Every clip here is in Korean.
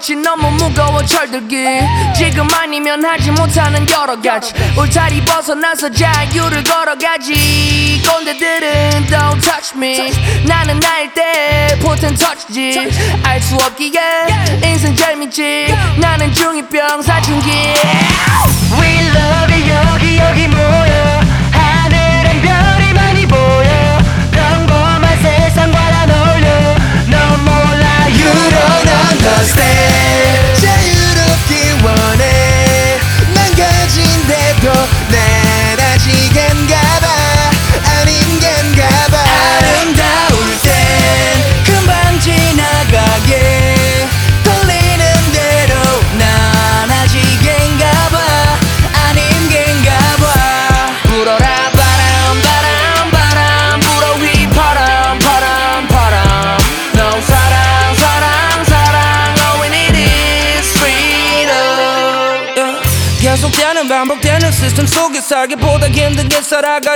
멀었지 너무 무거워 철들기. 지금 아니면 하지 못하는 여러 가지. 울타리 벗어나서 자유를 걸어가지. 꼰대들은 don't touch me. 나는 나일 때 포텐 터치지. 알 수 없기에 인생 재밌지. 나는 중2병 사춘 계속되는 반복되는 시스템 속에 살기보다 힘들게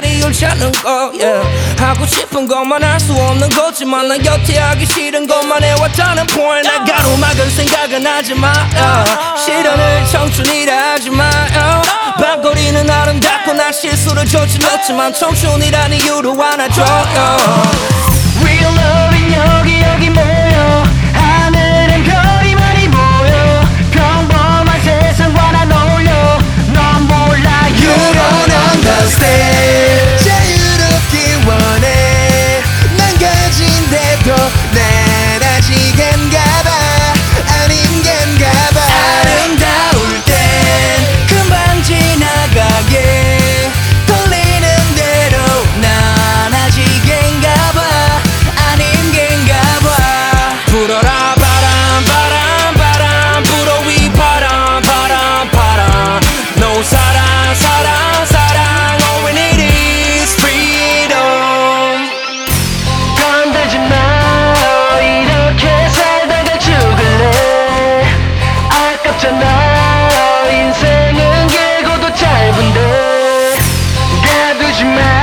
이유를 찾는 거 yeah. 하고 싶은 것만 할 수 없는 거지만 난 여태 하기 싫은 것만 해왔다는 point 나 가로막을 생각은 하지마 yeah. 실현을 청춘이라 하지마 yeah. 밤거리는 아름답고 난 실수를 저질렀지만 청춘이란 이유로 안아줘 yeah. Real love 사랑 사랑 All we need 건들지 마 이렇게 살다가 죽을래? 아깝잖아 인생은 길고도 짧은데. 가두지 마.